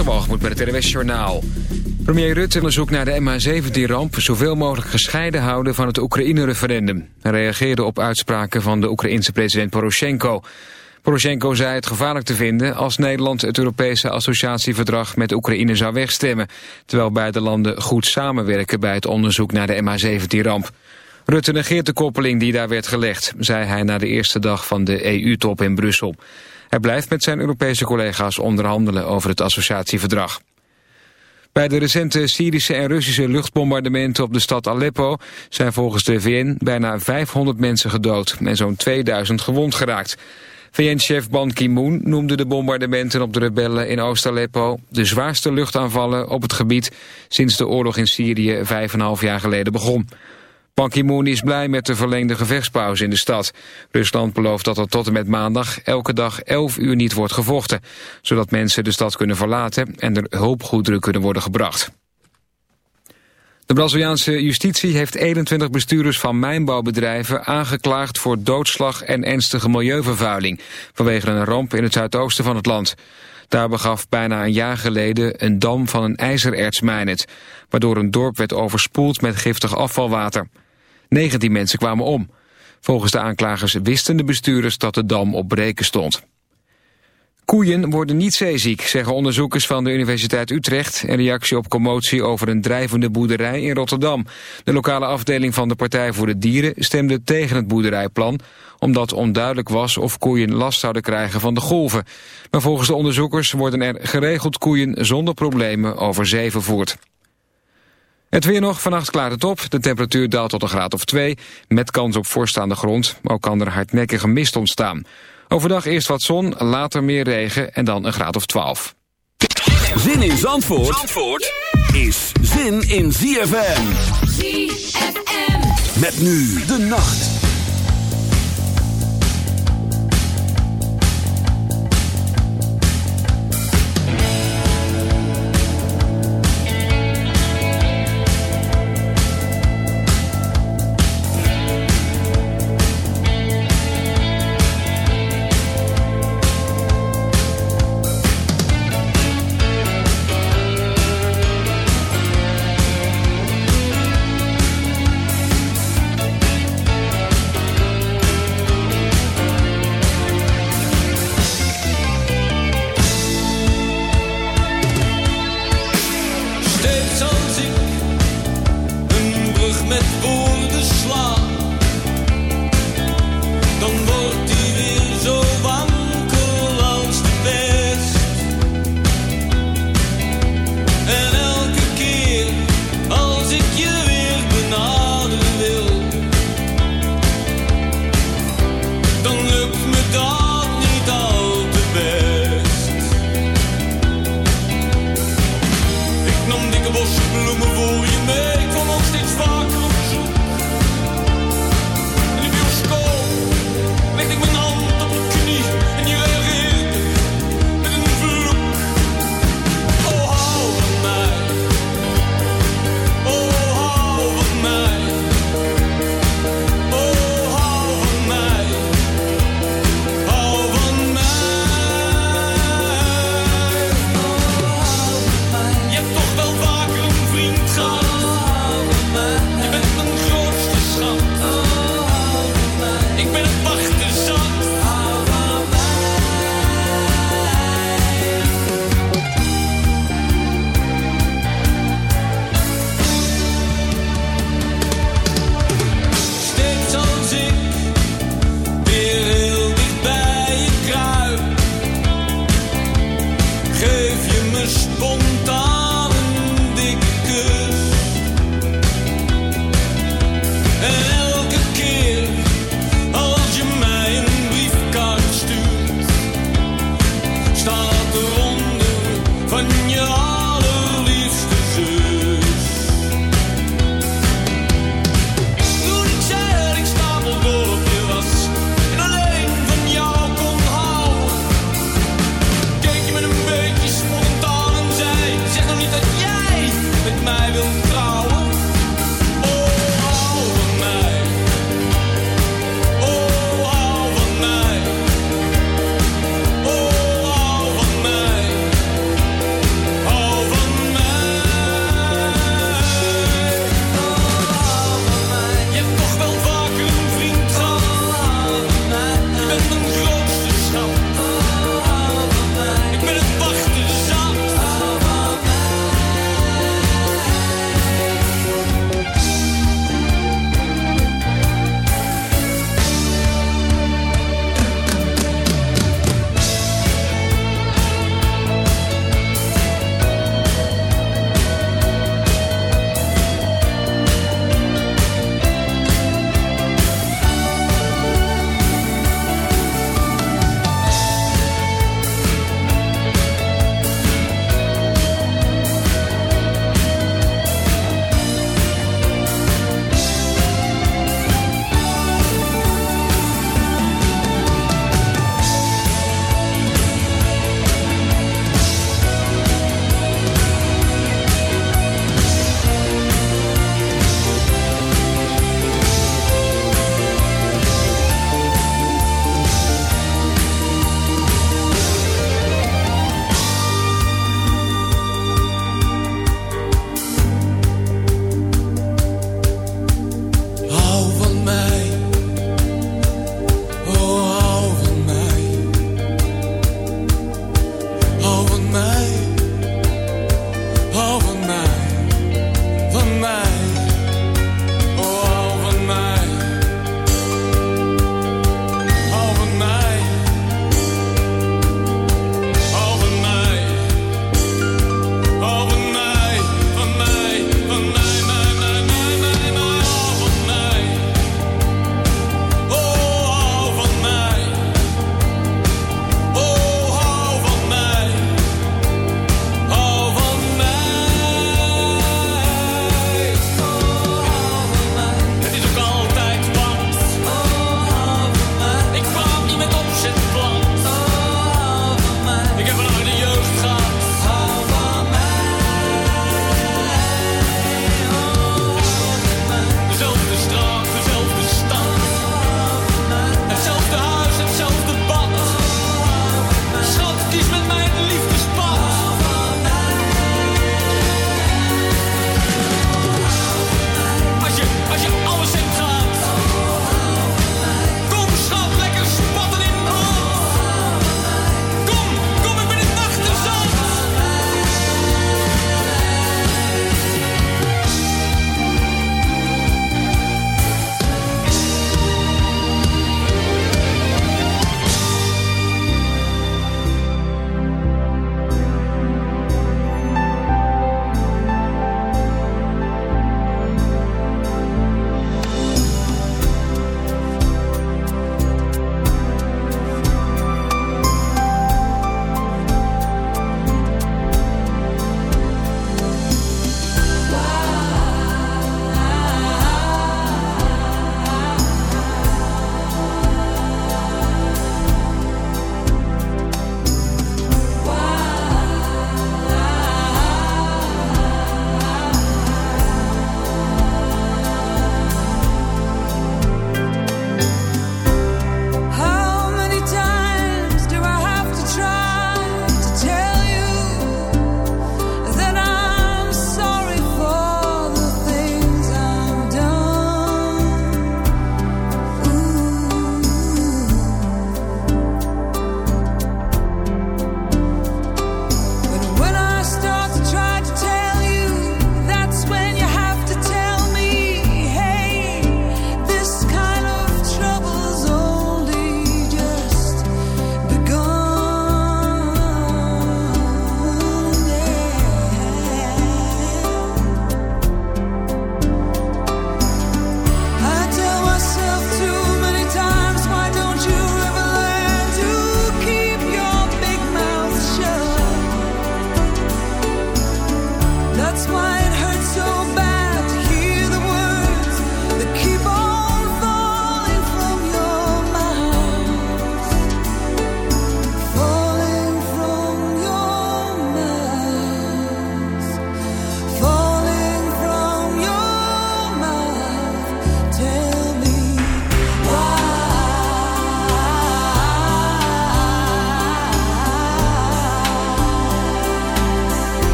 Waterwalgemoed met het RWS Journaal. Premier Rutte onderzoekt naar de MH17-ramp... zoveel mogelijk gescheiden houden van het Oekraïne-referendum. Hij reageerde op uitspraken van de Oekraïense president Poroshenko. Poroshenko zei het gevaarlijk te vinden... als Nederland het Europese associatieverdrag met Oekraïne zou wegstemmen... terwijl beide landen goed samenwerken bij het onderzoek naar de MH17-ramp. Rutte negeert de koppeling die daar werd gelegd... zei hij na de eerste dag van de EU-top in Brussel. Hij blijft met zijn Europese collega's onderhandelen over het associatieverdrag. Bij de recente Syrische en Russische luchtbombardementen op de stad Aleppo zijn volgens de VN bijna 500 mensen gedood en zo'n 2000 gewond geraakt. VN-chef Ban Ki-moon noemde de bombardementen op de rebellen in Oost-Aleppo de zwaarste luchtaanvallen op het gebied sinds de oorlog in Syrië 5,5 jaar geleden begon. Ban Ki-moon is blij met de verlengde gevechtspauze in de stad. Rusland belooft dat er tot en met maandag elke dag 11 uur niet wordt gevochten, zodat mensen de stad kunnen verlaten en er hulpgoederen kunnen worden gebracht. De Braziliaanse justitie heeft 21 bestuurders van mijnbouwbedrijven aangeklaagd voor doodslag en ernstige milieuvervuiling vanwege een ramp in het zuidoosten van het land. Daar begaf bijna een jaar geleden een dam van een ijzerertsmijn het, waardoor een dorp werd overspoeld met giftig afvalwater. 19 mensen kwamen om. Volgens de aanklagers wisten de bestuurders dat de dam op breken stond. Koeien worden niet zeeziek, zeggen onderzoekers van de Universiteit Utrecht... in reactie op commotie over een drijvende boerderij in Rotterdam. De lokale afdeling van de Partij voor de Dieren stemde tegen het boerderijplan... omdat onduidelijk was of koeien last zouden krijgen van de golven. Maar volgens de onderzoekers worden er geregeld koeien zonder problemen over zee vervoerd. Het weer nog, vannacht klaart het op. De temperatuur daalt tot een graad of 2, met kans op vorst aan de grond. Ook kan er hardnekkige mist ontstaan. Overdag eerst wat zon, later meer regen en dan een graad of 12. Zin in Zandvoort, Zandvoort is zin in ZFM. ZFM. Met nu de nacht.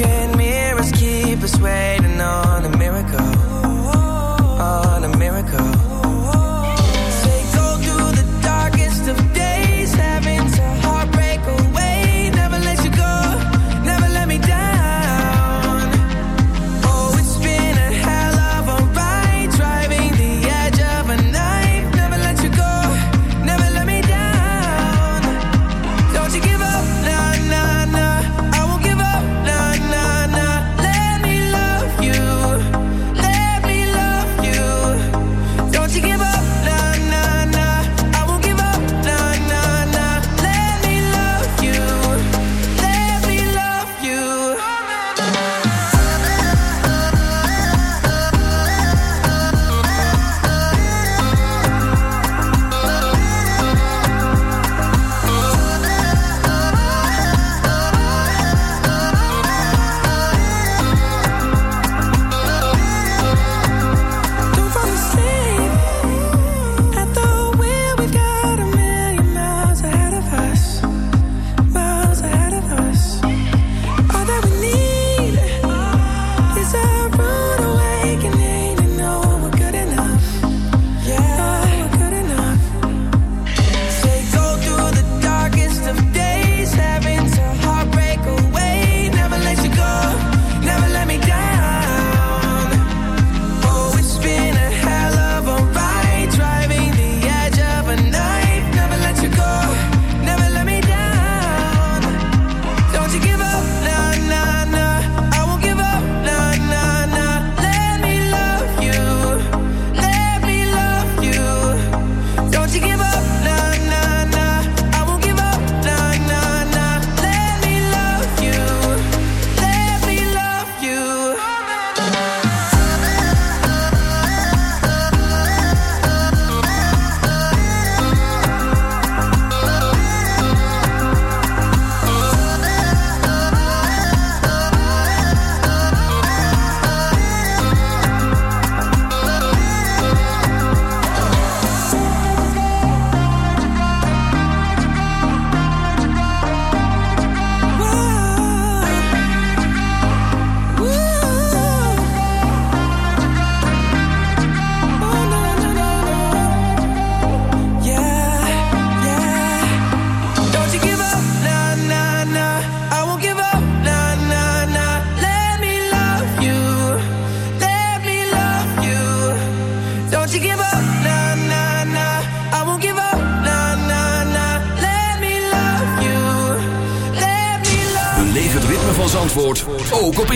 Smoking mirrors keep us waiting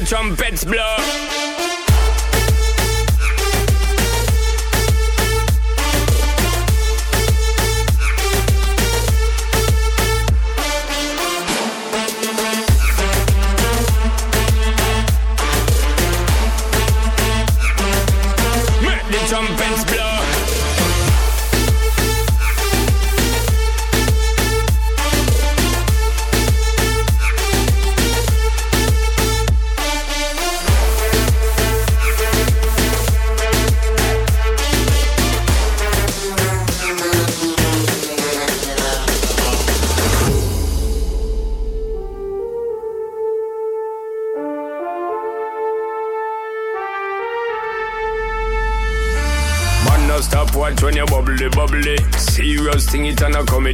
the trumpets blow.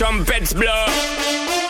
Trumpets blow.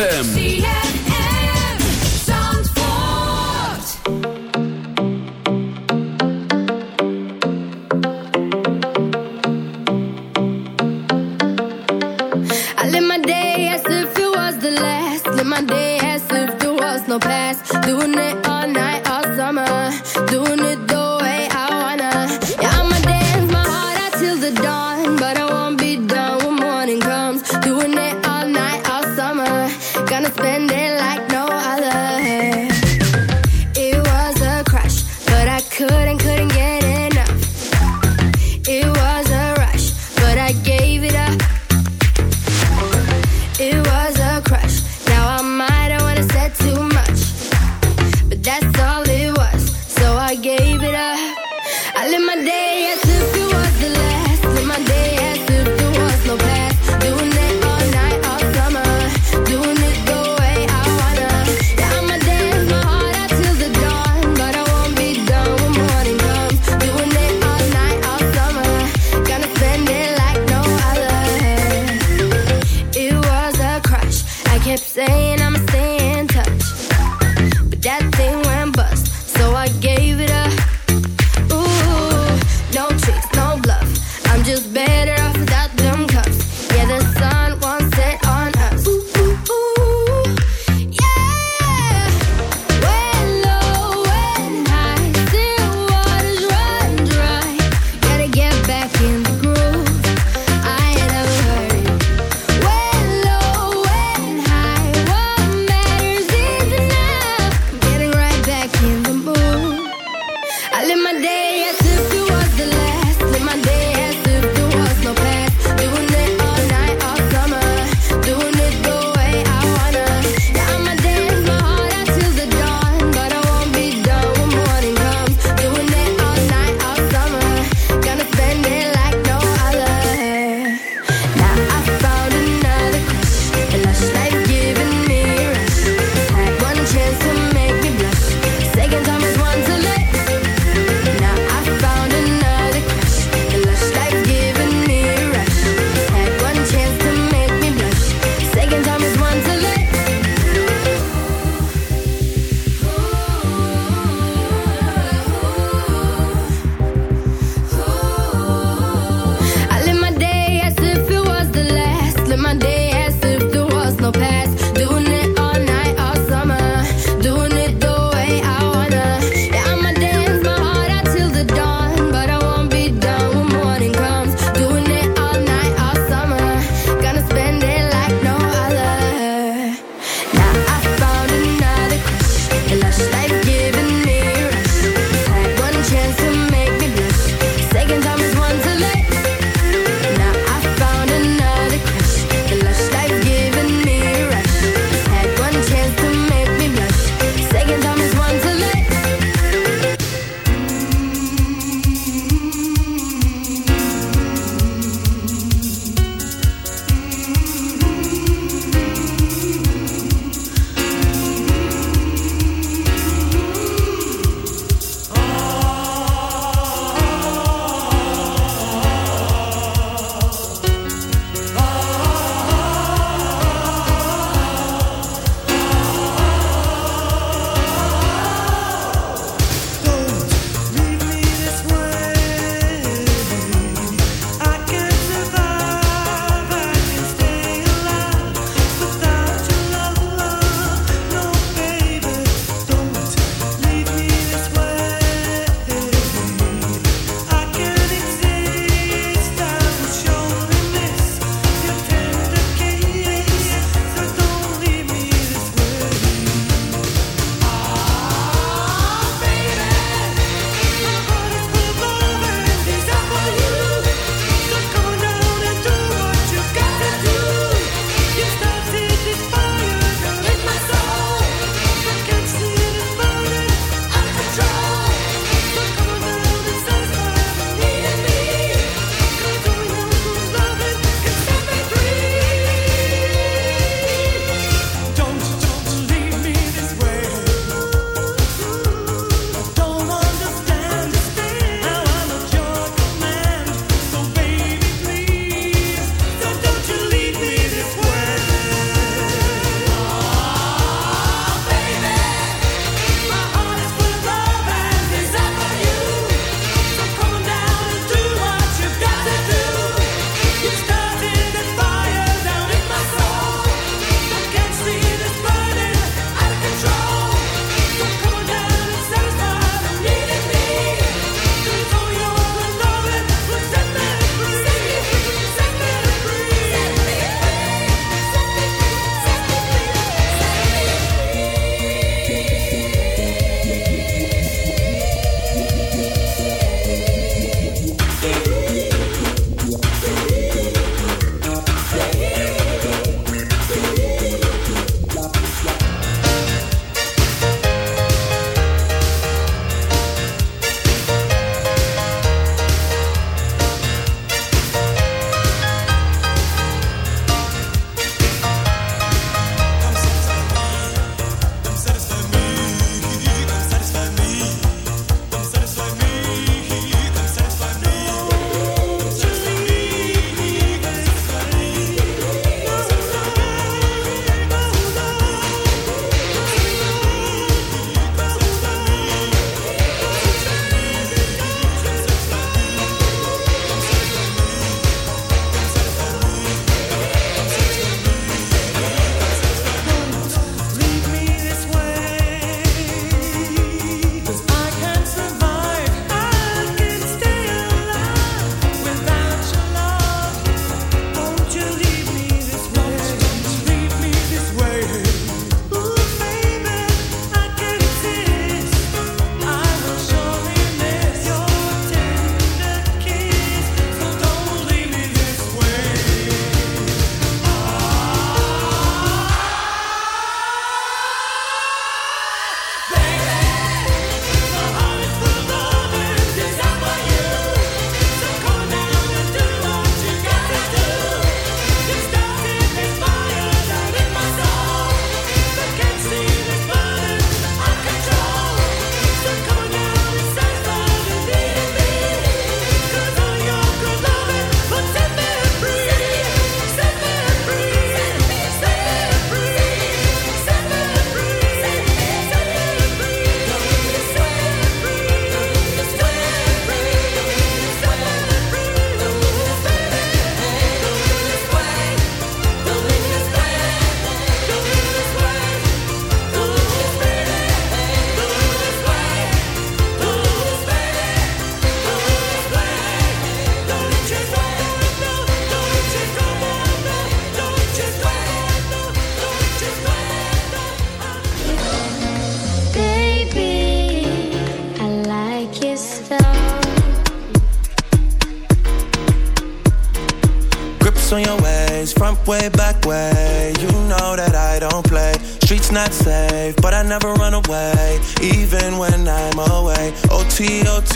ZFM.